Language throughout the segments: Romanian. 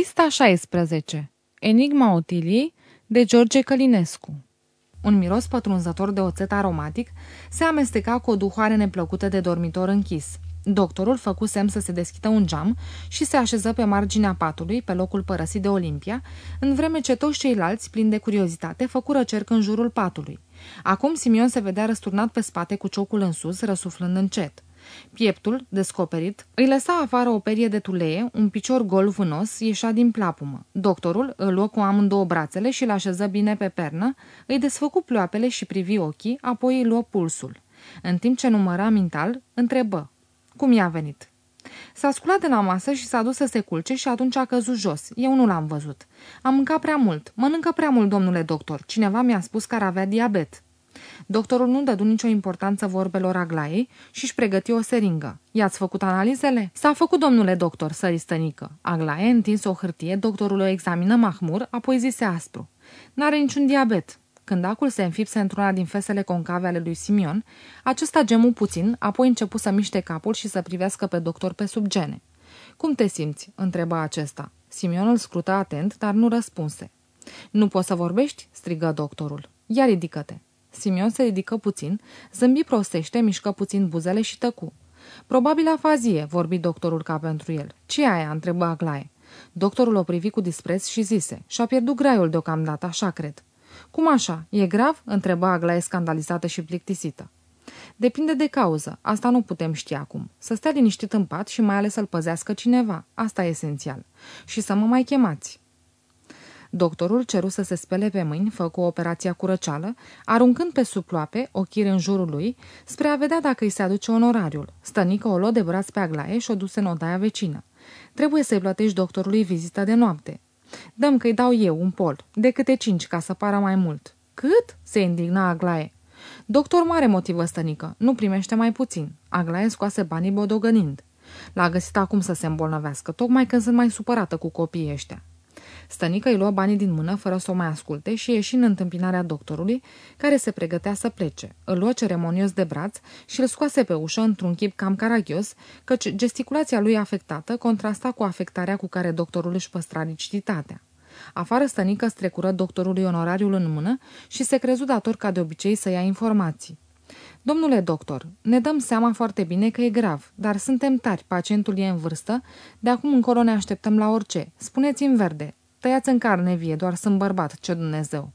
Pista 16. Enigma Otiliei de George Călinescu Un miros pătrunzător de oțet aromatic se amesteca cu o duhoare neplăcută de dormitor închis. Doctorul făcu semn să se deschidă un geam și se așeză pe marginea patului, pe locul părăsit de Olimpia, în vreme ce toți ceilalți, plini de curiozitate, făcură cerc în jurul patului. Acum Simion se vedea răsturnat pe spate cu ciocul în sus, răsuflând încet. Pieptul, descoperit, îi lăsa afară o perie de tuleie, un picior gol vânos ieșea din plapumă. Doctorul îl luă cu amândouă brațele și l-așeză bine pe pernă, îi desfăcu ploapele și privi ochii, apoi îi luă pulsul. În timp ce număra mental, întrebă. Cum i-a venit? S-a sculat de la masă și s-a dus să se culce și atunci a căzut jos. Eu nu l-am văzut. Am mâncat prea mult. Mănâncă prea mult, domnule doctor. Cineva mi-a spus că ar avea diabet. Doctorul nu dădu nicio importanță vorbelor Aglaiei și își pregăti o seringă. I-ați făcut analizele? S-a făcut, domnule doctor, sări stănică. Aglaie întins o hârtie, doctorul o examină mahmur, apoi zise aspru. N-are niciun diabet. Când acul se înfipse într-una din fesele concave ale lui Simion, acesta gemu puțin, apoi începu să miște capul și să privească pe doctor pe sub gene. Cum te simți?" întreba acesta. Simion îl scrută atent, dar nu răspunse. Nu poți să vorbești?" strigă doctorul. Ia ridică-te." Simion se ridică puțin, zâmbi prostește, mișcă puțin buzele și tăcu. Probabil afazie, vorbi doctorul ca pentru el. ce e aia?" întrebă Aglaie. Doctorul o privi cu dispreț și zise, și-a pierdut graiul deocamdată, așa cred. Cum așa? E grav?" întreba Aglaie scandalizată și plictisită. Depinde de cauză, asta nu putem ști acum. Să stea liniștit în pat și mai ales să-l păzească cineva, asta e esențial. Și să mă mai chemați. Doctorul ceru să se spele pe mâini, făcu operația curăceală, aruncând pe suploape ochiri în jurul lui, spre a vedea dacă îi se aduce onorariul. Stănică o luă de braț pe Aglaie și o duse în odaia vecină. Trebuie să-i plătești doctorului vizita de noapte. Dăm că-i dau eu un pol, de câte cinci, ca să pară mai mult. Cât? se indigna Aglaie. Doctor mare motivă stănică, nu primește mai puțin. Aglaie scoase banii bodogănind. L-a găsit acum să se îmbolnăvească, tocmai când sunt mai supărată cu copiii ăștia. Stănică îi lua banii din mână fără să o mai asculte și ieși în întâmpinarea doctorului, care se pregătea să plece. Îl luă ceremonios de braț și îl scoase pe ușă într-un chip cam caragios, căci gesticulația lui afectată contrasta cu afectarea cu care doctorul își păstra licititatea. Afară stănică strecură doctorului onorariul în mână și se crezu dator ca de obicei să ia informații. Domnule doctor, ne dăm seama foarte bine că e grav, dar suntem tari, pacientul e în vârstă, de acum încolo ne așteptăm la orice. Spuneți-mi verde, Tăiați în carne vie, doar sunt bărbat, ce Dumnezeu.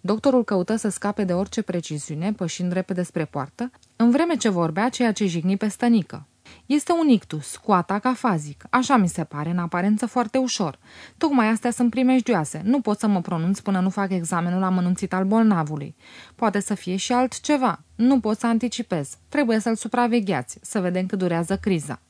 Doctorul căută să scape de orice preciziune, pășind repede spre poartă, în vreme ce vorbea ceea ce jigni pe stănică. Este un ictus, cu atac afazic. Așa mi se pare, în aparență foarte ușor. Tocmai astea sunt primejdioase. Nu pot să mă pronunț până nu fac examenul amănunțit al bolnavului. Poate să fie și altceva. Nu pot să anticipez. Trebuie să-l supravegheați, să vedem cât durează criza.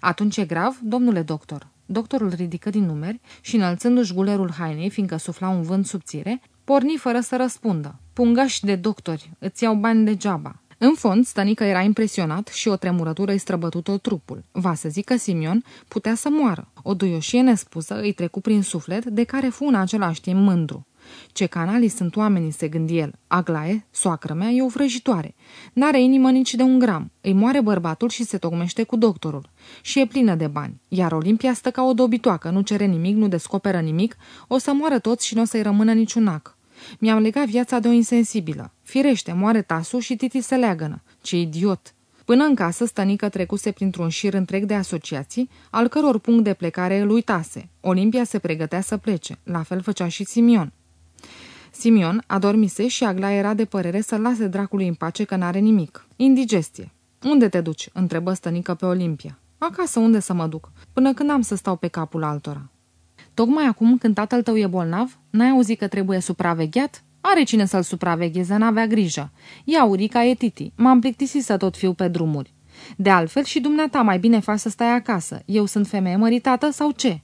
Atunci e grav, domnule doctor. Doctorul ridică din numeri și, înălțându-și gulerul hainei, fiindcă sufla un vânt subțire, porni fără să răspundă. Pungăși de doctori, îți iau bani degeaba. În fond, stănică era impresionat și o tremurătură îi străbătut tot trupul. Va să zică Simion putea să moară. O duioșie nespusă îi trecu prin suflet, de care fu în același timp mândru. Ce canali sunt oamenii, se gândi el. Aglaie, soacră mea, e o vrăjitoare. N-are inimă nici de un gram. Îi moare bărbatul și se tocmește cu doctorul. Și e plină de bani. Iar Olimpia stă ca o dobitoacă, nu cere nimic, nu descoperă nimic, o să moară toți și nu o să-i rămână niciun ac. Mi-am legat viața de o insensibilă. Firește, moare tasul și Titi se leagănă. Ce idiot! Până în casă, stănică trecuse printr-un șir întreg de asociații, al căror punct de plecare îl uitase. Olimpia se pregătea să plece, la fel făcea și Simion. Simion adormise și Agla era de părere să lase dracului în pace că n-are nimic. Indigestie. Unde te duci?" întrebă stănică pe Olimpia. Acasă unde să mă duc? Până când am să stau pe capul altora." Tocmai acum, când tatăl tău e bolnav, n-ai auzit că trebuie supravegheat? Are cine să-l supravegheze, n-avea grijă. Ia, Urica e titi. M-am plictisit să tot fiu pe drumuri. De altfel și dumneata mai bine faci să stai acasă. Eu sunt femeie măritată sau ce?"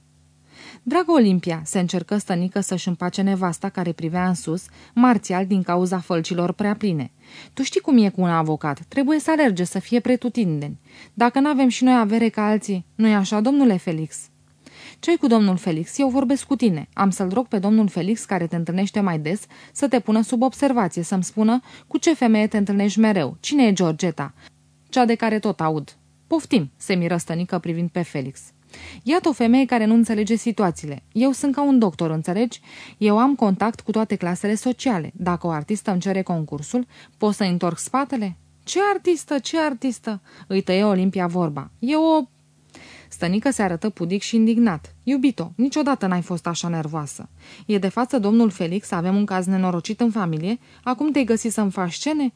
Dragă Olimpia, se încercă stănică să-și împace nevasta care privea în sus, marțial din cauza fălcilor prea pline. Tu știi cum e cu un avocat, trebuie să alerge, să fie pretutindeni. Dacă n-avem și noi avere ca alții, nu-i așa, domnule Felix?" ce cu domnul Felix? Eu vorbesc cu tine. Am să-l rog pe domnul Felix, care te întâlnește mai des, să te pună sub observație, să-mi spună cu ce femeie te întâlnești mereu. Cine e Georgeta? Cea de care tot aud. Poftim, se miră stănică privind pe Felix. Iată o femeie care nu înțelege situațiile. Eu sunt ca un doctor, înțelegi? Eu am contact cu toate clasele sociale. Dacă o artistă îmi cere concursul, pot să întorc spatele? Ce artistă, ce artistă? Îi tăie Olimpia vorba. E o... Stănică se arătă pudic și indignat. Iubito, niciodată n-ai fost așa nervoasă. E de față domnul Felix, avem un caz nenorocit în familie, acum te-ai găsit să-mi faci scene?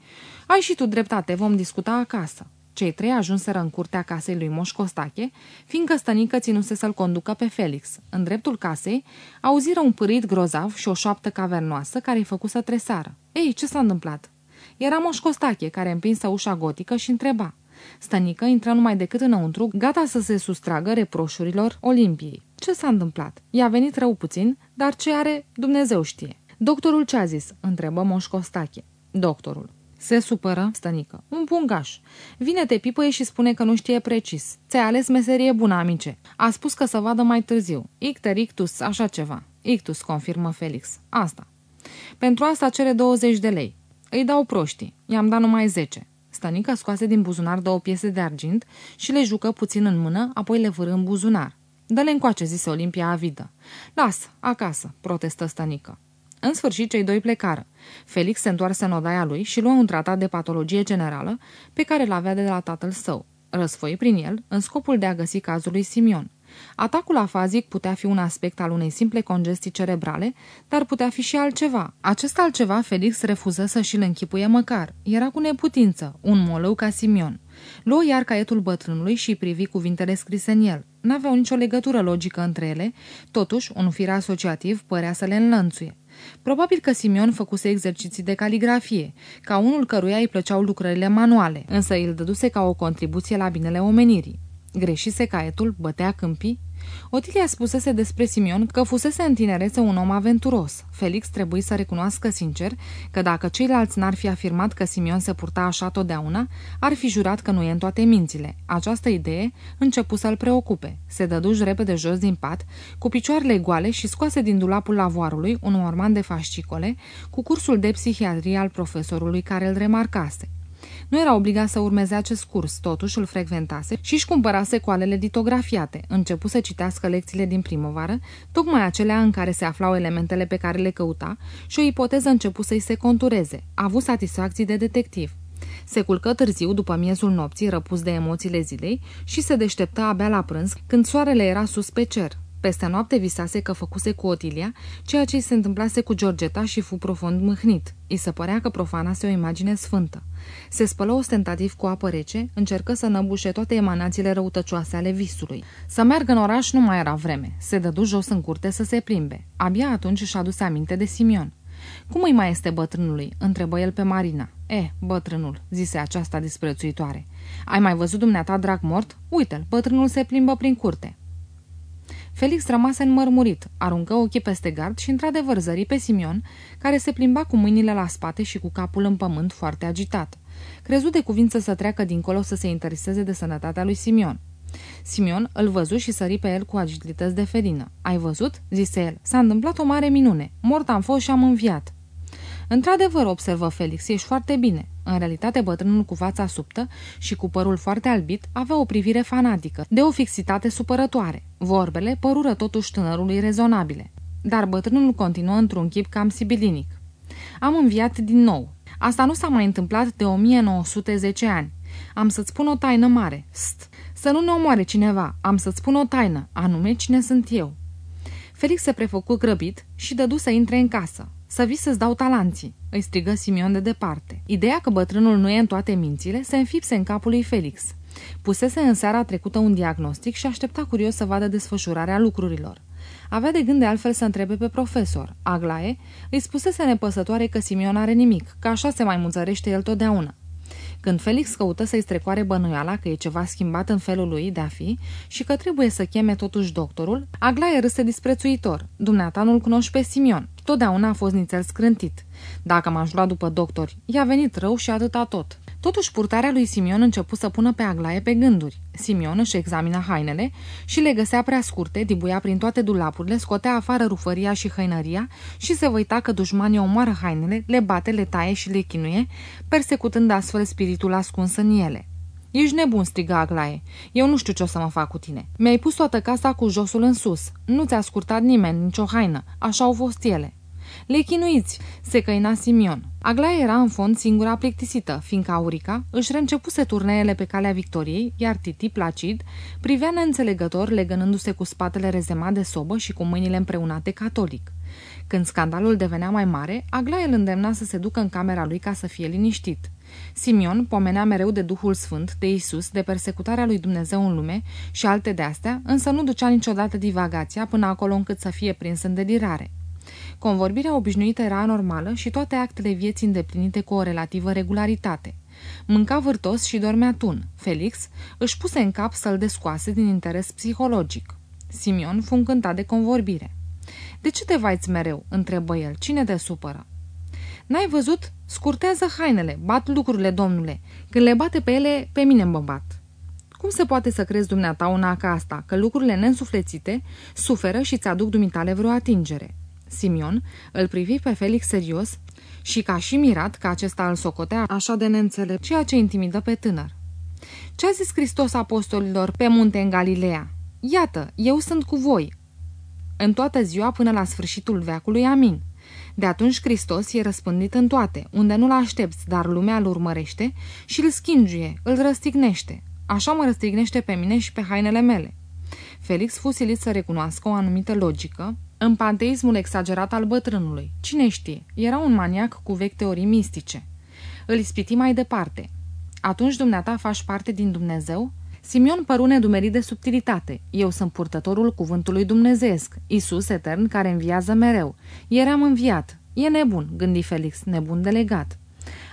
Ai și tu dreptate, vom discuta acasă. Cei trei ajunseră în curtea casei lui Moș Costache, fiindcă stănică ținuse să-l conducă pe Felix. În dreptul casei, auziră un pârit grozav și o șoaptă cavernoasă care îi făcu să tresară. Ei, ce s-a întâmplat? Era Moș Costache, care împinsă ușa gotică și întreba. Stănică intră numai decât înăuntru, gata să se sustragă reproșurilor Olimpiei. Ce s-a întâmplat? I-a venit rău puțin, dar ce are, Dumnezeu știe. Doctorul ce a zis? întrebă Moș Costache. Doctorul. Se supără, stănică. Un pungaș. Vine te pipăie și spune că nu știe precis. Ți-ai ales meserie bună, amice. A spus că să vadă mai târziu. Icter, ictus, așa ceva. Ictus, confirmă Felix. Asta. Pentru asta cere 20 de lei. Îi dau proștii. I-am dat numai 10. Stănică scoase din buzunar două piese de argint și le jucă puțin în mână, apoi le vârâ în buzunar. Dă-le încoace, zise Olimpia avidă. Las, acasă, protestă Stănică. În sfârșit, cei doi plecară. Felix se întoarse în odaia lui și luă un tratat de patologie generală pe care l-avea de la tatăl său. Răsfoi prin el în scopul de a găsi cazul lui Simion. Atacul afazic putea fi un aspect al unei simple congestii cerebrale, dar putea fi și altceva. Acest altceva Felix refuză să și-l închipuie măcar. Era cu neputință, un molău ca Simion. Luă iar caietul bătrânului și privi cuvintele scrise în el. N-aveau nicio legătură logică între ele, totuși un fir asociativ părea să le înlănțuie. Probabil că Simion făcuse exerciții de caligrafie, ca unul căruia îi plăceau lucrările manuale, însă îl dăduse ca o contribuție la binele omenirii. Greșise caietul, bătea câmpii, Otilia spusese despre Simion că fusese în tinerețe un om aventuros. Felix trebuie să recunoască sincer că dacă ceilalți n-ar fi afirmat că Simion se purta așa totdeauna, ar fi jurat că nu e în toate mințile. Această idee începu să-l preocupe. Se dăduși repede jos din pat, cu picioarele goale și scoase din dulapul lavoarului un morman de fascicole cu cursul de psihiatrie al profesorului care îl remarcase. Nu era obligat să urmeze acest curs, totuși îl frecventase și își cumpărase coalele litografiate. Începu să citească lecțiile din primăvară, tocmai acelea în care se aflau elementele pe care le căuta și o ipoteză începu să-i se contureze. A avut satisfacții de detectiv. Se culcă târziu după miezul nopții, răpus de emoțiile zilei, și se deșteptă abia la prânz, când soarele era sus pe cer. Peste noapte visase că făcuse cu Otilia ceea ce îi se întâmplase cu Georgeta și fu profund mâhnit. Îi se părea că profanase o imagine sfântă. Se spălă ostentativ cu apă rece, încercă să năbușe toate emanațiile răutăcioase ale visului. Să meargă în oraș nu mai era vreme. Se dădu jos în curte să se plimbe. Abia atunci își aduse aminte de Simion. Cum îi mai este bătrânului?" întrebă el pe Marina. E, bătrânul," zise aceasta disprețuitoare. Ai mai văzut dumneata drag mort? Uite-l, bătrânul se plimbă prin curte." Felix rămase înmărmurit, aruncă ochii peste gard și într-adevăr zări pe Simion, care se plimba cu mâinile la spate și cu capul în pământ foarte agitat. Crezu de cuvință să treacă dincolo să se intereseze de sănătatea lui Simion. Simion îl văzu și sări pe el cu agilități de felină. Ai văzut?" zise el. S-a întâmplat o mare minune. Mort am fost și am înviat." Într-adevăr, observă Felix, ești foarte bine. În realitate, bătrânul cu fața subtă și cu părul foarte albit avea o privire fanatică, de o fixitate supărătoare. Vorbele părură totuși tânărului rezonabile. Dar bătrânul continuă într-un chip cam sibilinic. Am înviat din nou. Asta nu s-a mai întâmplat de 1910 ani. Am să-ți spun o taină mare. St! Să nu ne omoare cineva. Am să-ți spun o taină, anume cine sunt eu. Felix se prefăcu grăbit și dădu să intre în casă. Să vii să-ți dau talanții, îi strigă Simion de departe. Ideea că bătrânul nu e în toate mințile se înfipse în capul lui Felix. Pusese în seara trecută un diagnostic și aștepta curios să vadă desfășurarea lucrurilor. Avea de gând de altfel să întrebe pe profesor. Aglae îi spusese nepăsătoare că Simion are nimic, că așa se mai muzărește el totdeauna. Când Felix căută să-i strecoare bănuiala că e ceva schimbat în felul lui de a fi și că trebuie să cheme totuși doctorul, Aglaie râse disprețuitor. Dumneata nu-l cunoști pe Simion. Totdeauna a fost nițel scrântit. Dacă m-aș lua după doctori, i-a venit rău și atâta tot. Totuși, purtarea lui Simion început să pună pe Aglaie pe gânduri. Simion își examina hainele și le găsea prea scurte, dibuia prin toate dulapurile, scotea afară rufăria și hăinăria și se văita că dușmanii omoară hainele, le bate, le taie și le chinuie, persecutând astfel spiritul ascuns în ele. Ești nebun, striga Aglaie. Eu nu știu ce o să mă fac cu tine. Mi-ai pus toată casa cu josul în sus. Nu ți-a scurtat nimeni nicio haină. Așa au fost ele. Le chinuiți, se căina Simion. Aglaia era în fond singura plictisită, fiindcă Aurica își reîncepuse turneele pe calea victoriei, iar Titi, placid, privea neînțelegător legănându-se cu spatele rezemat de sobă și cu mâinile împreunate catolic. Când scandalul devenea mai mare, Aglaia îl îndemna să se ducă în camera lui ca să fie liniștit. Simion pomenea mereu de Duhul Sfânt, de Isus, de persecutarea lui Dumnezeu în lume și alte de-astea, însă nu ducea niciodată divagația până acolo încât să fie prins în delirare. Convorbirea obișnuită era normală și toate actele vieții îndeplinite cu o relativă regularitate. Mânca vârtos și dormea tun. Felix își puse în cap să-l descoase din interes psihologic. Simion fu încântat de convorbire. De ce te vaiți mereu?" întrebă el. Cine te supără?" N-ai văzut? Scurtează hainele, bat lucrurile, domnule. Când le bate pe ele, pe mine mă bat." Cum se poate să crezi dumneata una ca asta, că lucrurile neînsuflețite suferă și ți aduc dumitale vreo atingere? Simion îl privi pe Felix serios și ca și mirat că acesta îl socotea așa de neînțelept, ceea ce intimidă pe tânăr. Ce a zis Hristos apostolilor pe munte în Galileea? Iată, eu sunt cu voi. În toată ziua până la sfârșitul veacului, amin. De atunci Hristos e răspândit în toate, unde nu-l aștepți, dar lumea îl urmărește și îl schingiuie, îl răstignește. Așa mă răstignește pe mine și pe hainele mele. Felix fu silit să recunoască o anumită logică în panteismul exagerat al bătrânului. Cine știe, era un maniac cu vechi teorii mistice. Îl ispiti mai departe. Atunci dumneata faci parte din Dumnezeu? Simion păru nedumerit de subtilitate. Eu sunt purtătorul cuvântului dumnezeesc, Isus etern care înviază mereu. Eram înviat. E nebun, gândi Felix, nebun delegat.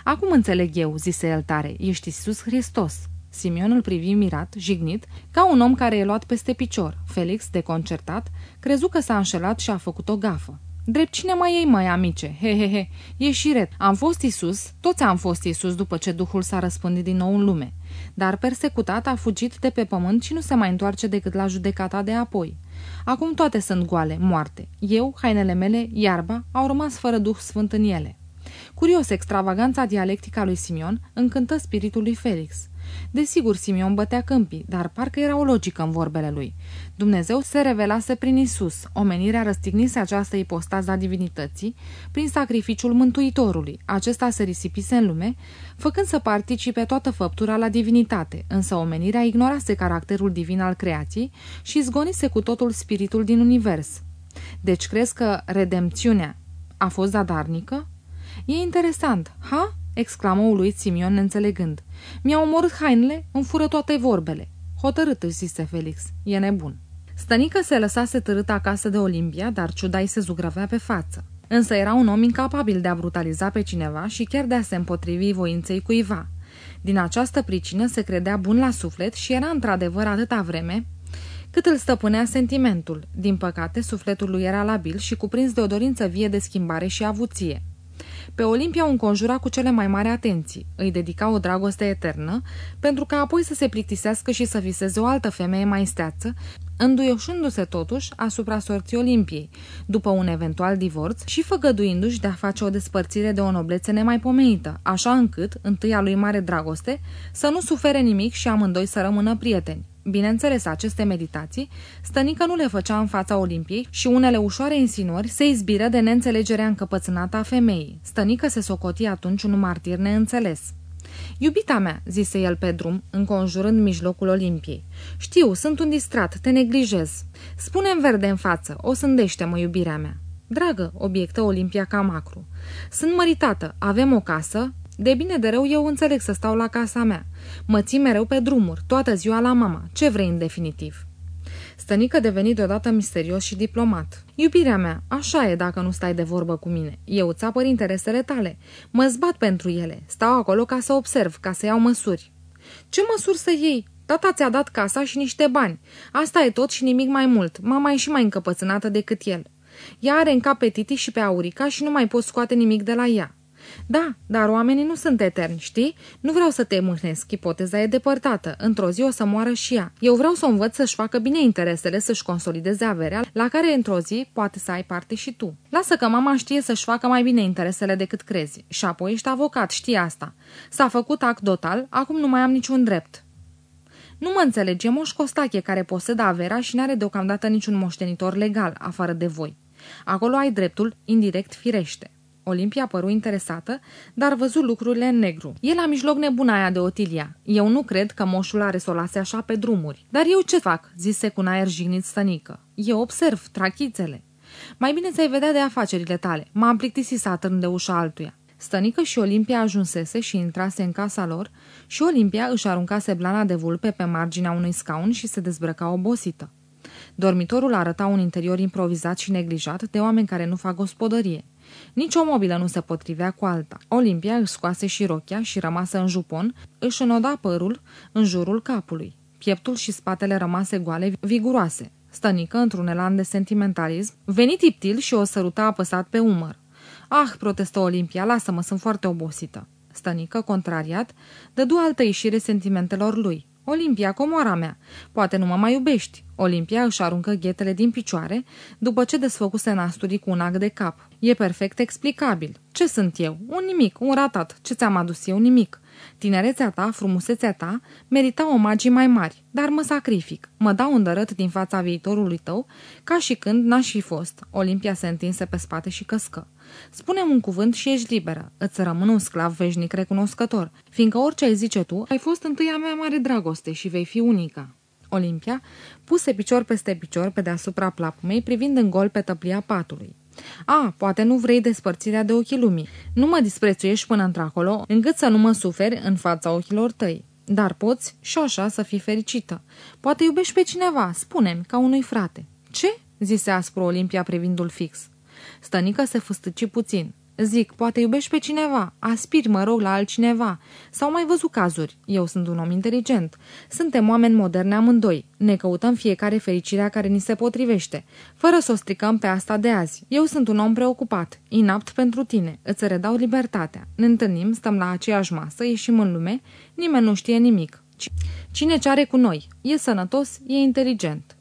Acum înțeleg eu, zise el tare, ești Isus Hristos. Simion îl privi mirat, jignit, ca un om care e luat peste picior. Felix, deconcertat, crezu că s-a înșelat și a făcut o gafă. Drept cine mai ei, mai amice? He, he, he, e șiret. Am fost Isus, toți am fost Isus după ce Duhul s-a răspândit din nou în lume. Dar persecutat a fugit de pe pământ și nu se mai întoarce decât la judecata de apoi. Acum toate sunt goale, moarte. Eu, hainele mele, iarba, au rămas fără Duh Sfânt în ele. Curios, extravaganța dialectică a lui Simion încântă spiritul lui Felix. Desigur, Simeon bătea câmpii, dar parcă era o logică în vorbele lui. Dumnezeu se revelase prin Isus, omenirea răstignise această ipostază a divinității, prin sacrificiul Mântuitorului. Acesta se risipise în lume, făcând să participe toată făptura la divinitate, însă omenirea ignorase caracterul divin al creației și zgonise cu totul spiritul din univers. Deci crezi că redemțiunea a fost zadarnică? E interesant, ha? Exclamă uluit Simion neînțelegând. Mi-a omorât hainele, îmi fură toate vorbele. Hotărât își zise Felix, e nebun. Stănică se lăsase târât acasă de Olimpia, dar ciudai se zugrăvea pe față. Însă era un om incapabil de a brutaliza pe cineva și chiar de a se împotrivi voinței cuiva. Din această pricină se credea bun la suflet și era într-adevăr atâta vreme cât îl stăpânea sentimentul. Din păcate, sufletul lui era labil și cuprins de o dorință vie de schimbare și avuție. Pe Olimpia o înconjura cu cele mai mari atenții, îi dedica o dragoste eternă, pentru ca apoi să se plictisească și să viseze o altă femeie mai steață, înduioșându-se totuși asupra sorții Olimpiei, după un eventual divorț și făgăduindu-și de a face o despărțire de o noblețe nemaipomenită, așa încât, întâia lui mare dragoste, să nu sufere nimic și amândoi să rămână prieteni. Bineînțeles, aceste meditații, stănică nu le făcea în fața Olimpiei și unele ușoare insinuări se izbiră de neînțelegerea încăpățânată a femeii. Stănică se socoti atunci un martir neînțeles. Iubita mea, zise el pe drum, înconjurând mijlocul Olimpiei. Știu, sunt un distrat, te neglijez. Spune-mi verde în față, o sândește-mă, iubirea mea. Dragă, obiectă Olimpia ca macru. Sunt măritată, avem o casă, de bine de rău eu înțeleg să stau la casa mea. Mă țin mereu pe drumuri, toată ziua la mama. Ce vrei în definitiv? Stănică deveni deodată misterios și diplomat. Iubirea mea, așa e dacă nu stai de vorbă cu mine. Eu îți apăr interesele tale. Mă zbat pentru ele. Stau acolo ca să observ, ca să iau măsuri. Ce măsuri să iei? Tata ți-a dat casa și niște bani. Asta e tot și nimic mai mult. Mama e și mai încăpățânată decât el. Ea are în cap pe Titi și pe Aurica și nu mai pot scoate nimic de la ea. Da, dar oamenii nu sunt eterni, știi? Nu vreau să te mâhnesc, ipoteza e depărtată. Într-o zi o să moară și ea. Eu vreau să o învăț să-și facă bine interesele, să-și consolideze averea, la care într-o zi poate să ai parte și tu. Lasă că mama știe să-și facă mai bine interesele decât crezi. Și apoi ești avocat, știi asta. S-a făcut act total, acum nu mai am niciun drept. Nu mă înțelege, moș Costache care posedă averea și n-are deocamdată niciun moștenitor legal, afară de voi. Acolo ai dreptul, indirect firește. Olimpia păru interesată, dar văzut lucrurile în negru. E la mijloc nebuna aia de Otilia. Eu nu cred că moșul are să o lase așa pe drumuri. Dar eu ce fac? zise cu un aer jignit stănică. Eu observ trachițele. Mai bine ți-ai vedea de afacerile tale. M-am plictisit să atârn de ușa altuia. Stănică și Olimpia ajunsese și intrase în casa lor și Olimpia își aruncase blana de vulpe pe marginea unui scaun și se dezbrăca obosită. Dormitorul arăta un interior improvizat și neglijat de oameni care nu fac gospodărie. Nici o mobilă nu se potrivea cu alta. Olimpia își scoase și rochia și rămasă în jupon, își înoda părul în jurul capului. Pieptul și spatele rămase goale, viguroase. Stănică, într-un elan de sentimentalism, veni tiptil și o săruta apăsat pe umăr. Ah, protestă Olimpia, lasă-mă, sunt foarte obosită. Stănică, contrariat, dădu altă ieșire sentimentelor lui. Olimpia, comoara mea, poate nu mă mai iubești. Olimpia își aruncă ghetele din picioare, după ce desfăcuse nasturii cu un ac de cap. E perfect explicabil. Ce sunt eu? Un nimic, un ratat. Ce ți-am adus eu? Nimic. Tinerețea ta, frumusețea ta, merita omagii mai mari, dar mă sacrific. Mă dau îndărât din fața viitorului tău, ca și când n-aș fi fost. Olimpia se întinse pe spate și căscă. Spune un cuvânt și ești liberă. Îți rămân un sclav veșnic recunoscător, fiindcă orice ai zice tu, ai fost întâia mea mare dragoste și vei fi unica. Olimpia puse picior peste picior pe deasupra plapumei, privind în gol pe tăplia patului. A, poate nu vrei despărțirea de ochii lumii. Nu mă disprețuiești până într-acolo, încât să nu mă suferi în fața ochilor tăi. Dar poți și așa să fii fericită. Poate iubești pe cineva, spune ca unui frate. Ce? zise aspru Olimpia privindul fix. Stănică se fustăci puțin. Zic, poate iubești pe cineva, aspiri, mă rog, la altcineva. Sau mai văzut cazuri. Eu sunt un om inteligent. Suntem oameni moderni amândoi. Ne căutăm fiecare fericirea care ni se potrivește, fără să o stricăm pe asta de azi. Eu sunt un om preocupat, inapt pentru tine. Îți redau libertatea. Ne întâlnim, stăm la aceeași masă, ieșim în lume, nimeni nu știe nimic. Cine ce are cu noi? E sănătos, e inteligent.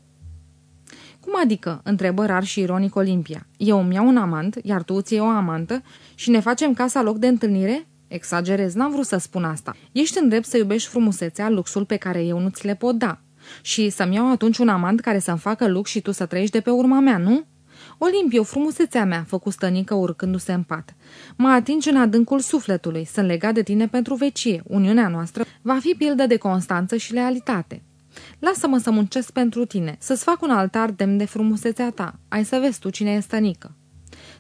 Cum adică?" întrebă rar și ironic Olimpia. Eu îmi iau un amant, iar tu ți o amantă și ne facem casa loc de întâlnire?" Exagerez, n-am vrut să spun asta. Ești îndrept să iubești frumusețea, luxul pe care eu nu ți le pot da. Și să-mi iau atunci un amant care să-mi facă lux și tu să trăiești de pe urma mea, nu?" Olimpio, frumusețea mea, făcu stănică urcându-se în pat. Mă atingi în adâncul sufletului, sunt legat de tine pentru vecie. Uniunea noastră va fi pildă de constanță și lealitate. Lasă-mă să muncesc pentru tine, să-ți fac un altar demn de frumusețea ta. Ai să vezi tu cine e stănică.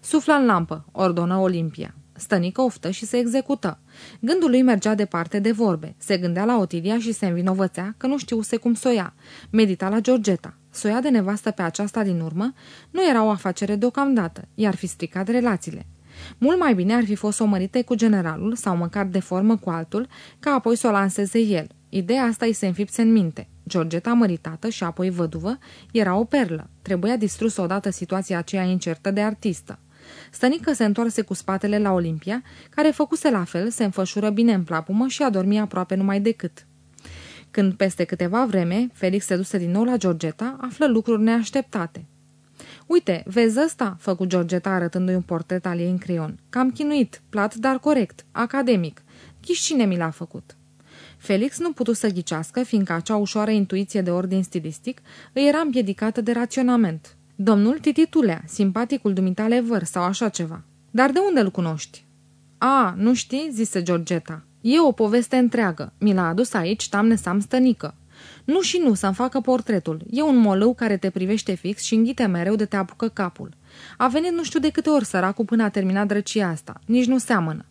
Sufla în lampă, ordonă Olimpia. Stănică oftă și se execută. Gândul lui mergea departe de vorbe. Se gândea la Otilia și se învinovățea că nu știuse cum să o ia. Medita la Georgeta. Soia de nevastă pe aceasta din urmă nu era o afacere deocamdată, iar fi stricat relațiile. Mult mai bine ar fi fost să o mărite cu generalul sau măcar de formă cu altul, ca apoi să o lanseze el. Ideea asta îi se înfipse în minte. Georgeta măritată și apoi văduvă era o perlă. Trebuia distrus odată situația aceea incertă de artistă. Stănică se întoarse cu spatele la Olimpia, care făcuse la fel, se înfășură bine în plapumă și a dormit aproape numai decât. Când peste câteva vreme Felix se duse din nou la Georgeta, află lucruri neașteptate. Uite, vezi ăsta?" făcu Georgeta arătându-i un portret al ei în creion. Cam chinuit, plat, dar corect, academic. Ghiși cine mi l-a făcut?" Felix nu putu să ghicească, fiindcă acea ușoară intuiție de ordin stilistic îi era împiedicată de raționament. Domnul Tititulea, simpaticul dumitale văr sau așa ceva. Dar de unde îl cunoști? A, nu știi?" zise Georgeta. E o poveste întreagă. Mi l-a adus aici tamne Sam stănică. Nu și nu să-mi facă portretul. E un molău care te privește fix și înghite mereu de te apucă capul. A venit nu știu de câte ori săracul până a terminat drăcia asta. Nici nu seamănă.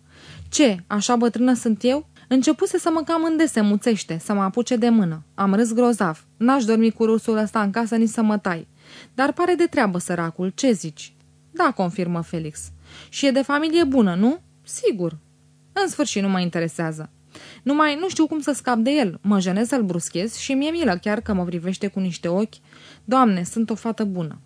Ce, așa bătrână sunt eu? Începuse să mă cam îndese muțește, să mă apuce de mână. Am râs grozav. N-aș dormi cu rusul ăsta în casă nici să mă tai. Dar pare de treabă săracul, ce zici? Da, confirmă Felix. Și e de familie bună, nu? Sigur. În sfârșit nu mă interesează. Numai nu știu cum să scap de el. Mă jenez să-l bruschez și mi-e milă chiar că mă privește cu niște ochi. Doamne, sunt o fată bună.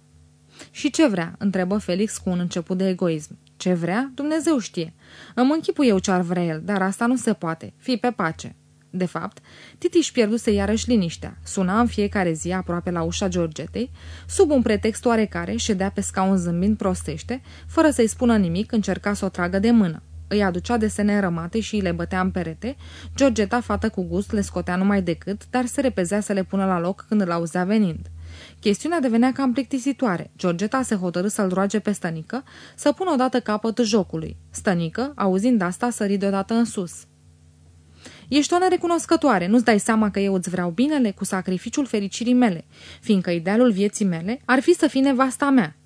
Și ce vrea?" întrebă Felix cu un început de egoism. Ce vrea? Dumnezeu știe. Îmi închipu eu ce-ar vrea el, dar asta nu se poate. Fii pe pace. De fapt, Titi își pierduse iarăși liniștea. Suna în fiecare zi aproape la ușa Georgetei, sub un pretext oarecare, ședea pe scaun zâmbind prostește, fără să-i spună nimic, încerca să o tragă de mână. îi aducea desene rămate și le bătea în perete, Georgeta, fată cu gust, le scotea numai decât, dar se repezea să le pună la loc când îl auzea venind. Chestiunea devenea cam plictisitoare. Georgeta se hotărâ să-l roage pe Stănică să pună odată capăt jocului. Stănică, auzind asta, sări deodată în sus. Ești o nerecunoscătoare, nu-ți dai seama că eu îți vreau binele cu sacrificiul fericirii mele, fiindcă idealul vieții mele ar fi să fii nevasta mea.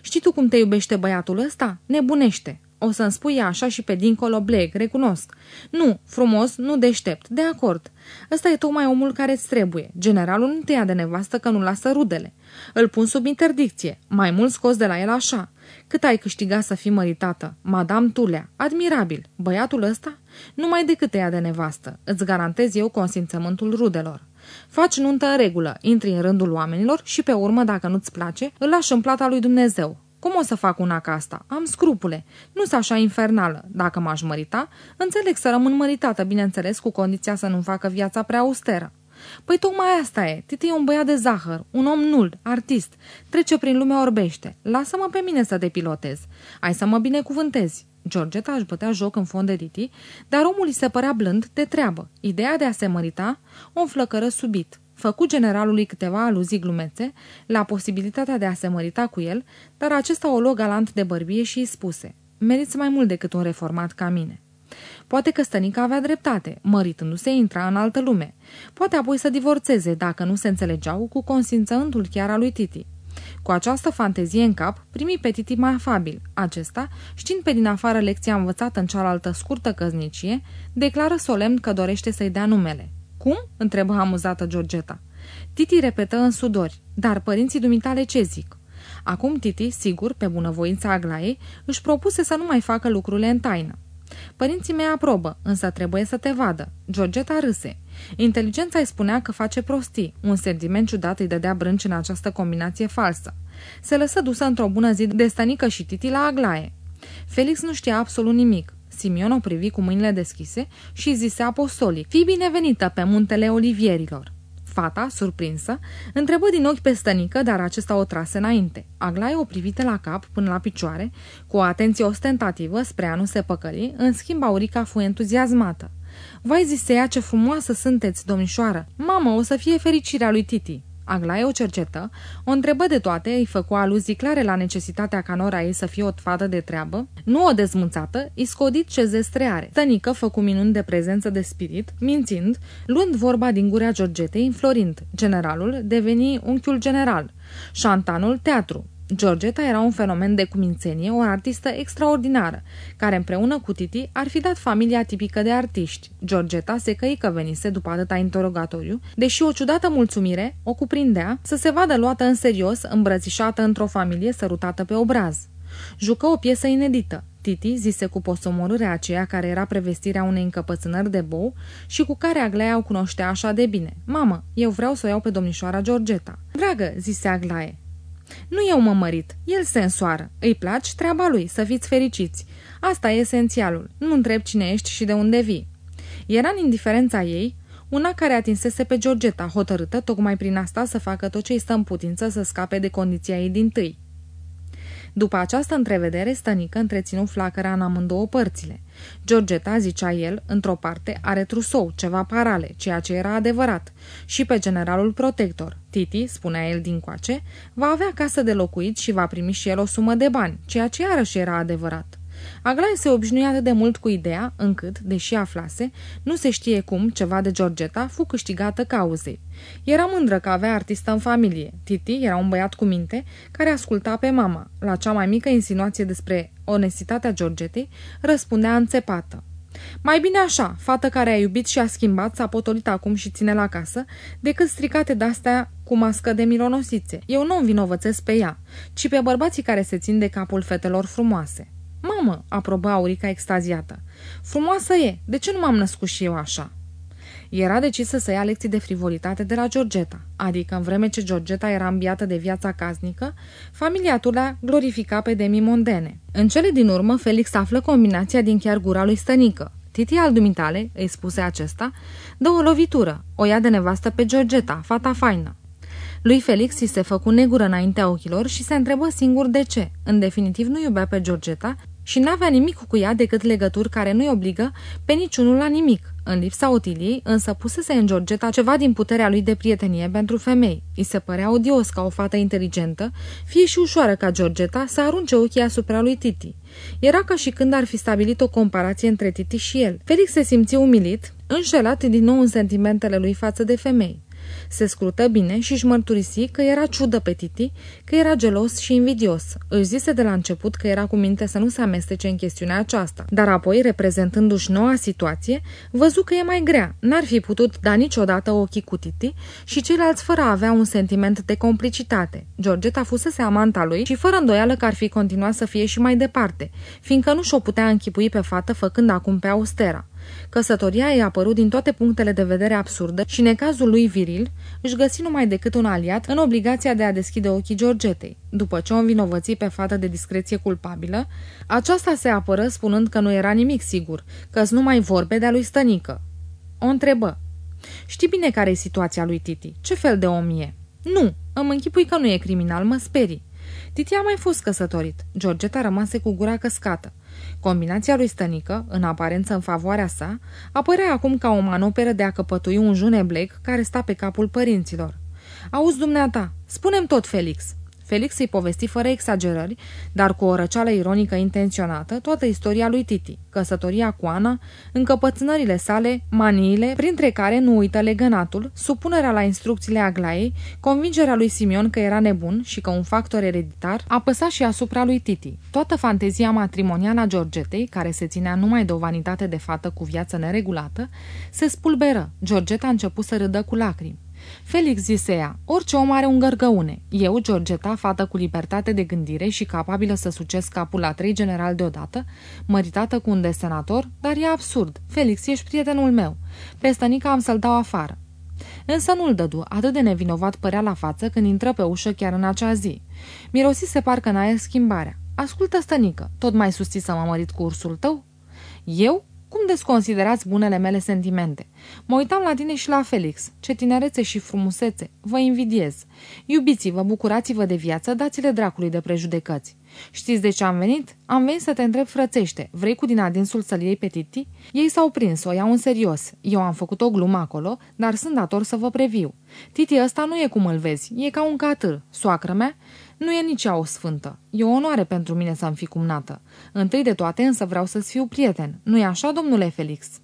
Știi tu cum te iubește băiatul ăsta? Nebunește. O să-mi spui așa și pe dincolo bleg, recunosc. Nu, frumos, nu deștept, de acord. Ăsta e tocmai omul care îți trebuie. Generalul nu te ia de nevastă că nu lasă rudele. Îl pun sub interdicție. Mai mult scos de la el așa. Cât ai câștigat să fii măritată? Madame Tulea. Admirabil. Băiatul ăsta? Numai decât te ia de nevastă. Îți garantez eu consimțământul rudelor. Faci nuntă în regulă, intri în rândul oamenilor și pe urmă, dacă nu-ți place, îl lași în plata lui Dumnezeu. Cum o să fac una ca asta? Am scrupule. nu sunt așa infernală. Dacă m-aș mărita, înțeleg să rămân măritată, bineînțeles, cu condiția să nu facă viața prea austeră. Păi tocmai asta e. Titi e un băiat de zahăr, un om nul, artist. Trece prin lume orbește. Lasă-mă pe mine să te pilotez. Ai să mă binecuvântezi. Georgeta își bătea joc în fond de Titi, dar omul îi se părea blând de treabă. Ideea de a se mărita o înflăcără subit. Făcu generalului câteva aluzii glumețe la posibilitatea de a se mărita cu el, dar acesta o luă galant de bărbie și îi spuse Meriți mai mult decât un reformat ca mine. Poate că stănica avea dreptate, măritându-se intra în altă lume. Poate apoi să divorțeze dacă nu se înțelegeau cu consimțământul chiar al lui Titi. Cu această fantezie în cap, primi pe Titi mai afabil. Acesta, știind pe din afară lecția învățată în cealaltă scurtă căznicie, declară solemn că dorește să-i dea numele. Cum?" întrebă amuzată Georgeta. Titi repetă în sudori. Dar părinții dumitale ce zic?" Acum Titi, sigur, pe bunăvoința Aglaiei, își propuse să nu mai facă lucrurile în taină. Părinții mei aprobă, însă trebuie să te vadă. Georgeta râse. Inteligența îi spunea că face prostii. Un sentiment ciudat îi dădea brânci în această combinație falsă. Se lăsă dusă într-o bună zi de stănică și Titi la Aglaie. Felix nu știa absolut nimic. Simion o privi cu mâinile deschise și zise apostolic, Fii binevenită pe muntele olivierilor. Fata, surprinsă, întrebă din ochi pe stănică, dar acesta o trase înainte. Aglaie o privite la cap până la picioare, cu o atenție ostentativă spre a nu se păcăli, în schimb Aurica fu entuziasmată. Vai zise ea ce frumoasă sunteți, domnișoară! Mamă, o să fie fericirea lui Titi!" Aglaie o cercetă, o întrebă de toate, îi făcu aluzii clare la necesitatea ca nora ei să fie o fată de treabă, nu o dezmunțată, îi scodit ce zestre are. Tănică făcu minuni de prezență de spirit, mințind, luând vorba din gurea Georgetei, înflorind. Generalul deveni unchiul general, șantanul teatru, Georgeta era un fenomen de cumințenie, o artistă extraordinară, care împreună cu Titi ar fi dat familia tipică de artiști. Georgeta se căi că venise după atâta interogatoriu, deși o ciudată mulțumire o cuprindea să se vadă luată în serios, îmbrățișată într-o familie sărutată pe obraz. Jucă o piesă inedită. Titi zise cu posomorârea aceea care era prevestirea unei încăpățânări de bou și cu care Aglaia o cunoștea așa de bine. Mamă, eu vreau să o iau pe domnișoara Georgeta. Dragă, zise Aglaie, nu eu mă mărit, el se însoară. Îi place treaba lui, să fiți fericiți. Asta e esențialul. Nu întreb cine ești și de unde vii. Era în indiferența ei, una care atinsese pe Georgeta, hotărâtă tocmai prin asta să facă tot ce îi stă în putință să scape de condiția ei din tâi. După această întrevedere, stănică întreținu flacăra în amândouă părțile. Georgeta, zicea el, într-o parte, are trusou, ceva parale, ceea ce era adevărat, și pe generalul protector. Titi, spunea el din coace, va avea casă de locuit și va primi și el o sumă de bani, ceea ce iarăși era adevărat. Aglaie se obișnuia atât de mult cu ideea, încât, deși aflase, nu se știe cum, ceva de Georgeta fu câștigată cauzei. Era mândră că avea artistă în familie. Titi era un băiat cu minte care asculta pe mama. La cea mai mică insinuație despre onestitatea Georgetei, răspundea înțepată. Mai bine așa, fată care a iubit și a schimbat, s-a potolit acum și ține la casă, decât stricate de-astea cu mască de milonosițe. Eu nu învinovățesc pe ea, ci pe bărbații care se țin de capul fetelor frumoase. Mamă, aprobă Aurica extaziată. Frumoasă e, de ce nu m-am născut și eu așa? Era decisă să ia lecții de frivolitate de la Georgeta, adică în vreme ce Georgeta era ambiată de viața casnică, familia Tulea glorifica pe Demi Mondene. În cele din urmă, Felix află combinația din chiar gura lui Stănică. Titi al dumitale, îi spuse acesta, dă o lovitură, o ia de nevastă pe Georgeta, fata faină. Lui Felix îi se făcu negură înaintea ochilor și se întrebă singur de ce. În definitiv nu iubea pe Georgeta, și n-avea nimic cu ea decât legături care nu-i obligă pe niciunul la nimic. În lipsa Otiliei, însă pusese în Georgeta ceva din puterea lui de prietenie pentru femei. I se părea odios ca o fată inteligentă, fie și ușoară ca Georgeta, să arunce ochii asupra lui Titi. Era ca și când ar fi stabilit o comparație între Titi și el. Felix se simți umilit, înșelat din nou în sentimentele lui față de femei. Se scrută bine și își mărturisi că era ciudă pe Titi, că era gelos și invidios. Își zise de la început că era cu minte să nu se amestece în chestiunea aceasta, dar apoi, reprezentându-și noua situație, văzu că e mai grea. N-ar fi putut da niciodată ochii cu Titi și ceilalți fără a avea un sentiment de complicitate. Georgeta fusese amanta lui și fără îndoială că ar fi continuat să fie și mai departe, fiindcă nu și-o putea închipui pe fată făcând acum pe Austera. Căsătoria i-a apărut din toate punctele de vedere absurdă și, în cazul lui viril, își găsi numai decât un aliat în obligația de a deschide ochii Georgetei. După ce o învinovăți pe fată de discreție culpabilă, aceasta se apără spunând că nu era nimic sigur, că-s numai vorbe de-a lui Stănică. O întrebă. Știi bine care e situația lui Titi? Ce fel de om e? Nu, îmi închipui că nu e criminal, mă sperii. Titi a mai fost căsătorit. Georgeta rămase cu gura căscată. Combinația lui Stănică, în aparență în favoarea sa, apărea acum ca o manoperă de a căpătui un june blec care sta pe capul părinților. Auzi dumneata, spunem tot, Felix, Felix îi povesti fără exagerări, dar cu o răceală ironică intenționată, toată istoria lui Titi, căsătoria cu Ana, încăpățânările sale, maniile, printre care nu uită legănatul, supunerea la instrucțiile Aglaiei, convingerea lui Simion că era nebun și că un factor ereditar apăsa și asupra lui Titi. Toată fantezia matrimonială a Georgetei, care se ținea numai de o vanitate de fată cu viață neregulată, se spulberă. Georgeta a început să râdă cu lacrimi. Felix zise ea, orice om are un gărgăune. Eu, Georgeta, fată cu libertate de gândire și capabilă să sucesc capul la trei general deodată, măritată cu un desenator, dar e absurd. Felix, ești prietenul meu. Pe stănica am să-l dau afară. Însă nu-l dădu, atât de nevinovat părea la față când intră pe ușă chiar în acea zi. Mirosise parcă în aer schimbarea. Ascultă, stănică, tot mai susții să mă mărit cu ursul tău? Eu? Cum desconsiderați bunele mele sentimente? Mă uitam la tine și la Felix. Ce tinerețe și frumusețe. Vă invidiez. Iubiți-vă, bucurați-vă de viață, dați-le dracului de prejudecăți. Știți de ce am venit? Am venit să te întreb frățește. Vrei cu din adinsul să-l iei pe Titi? Ei s-au prins, o iau în serios. Eu am făcut o glumă acolo, dar sunt dator să vă previu. Titi ăsta nu e cum îl vezi, e ca un catâr. Soacră mea? Nu e nici ea o sfântă. E o onoare pentru mine să-mi fi cumnată. Întâi de toate însă vreau să-ți fiu prieten. Nu-i așa, domnule Felix?"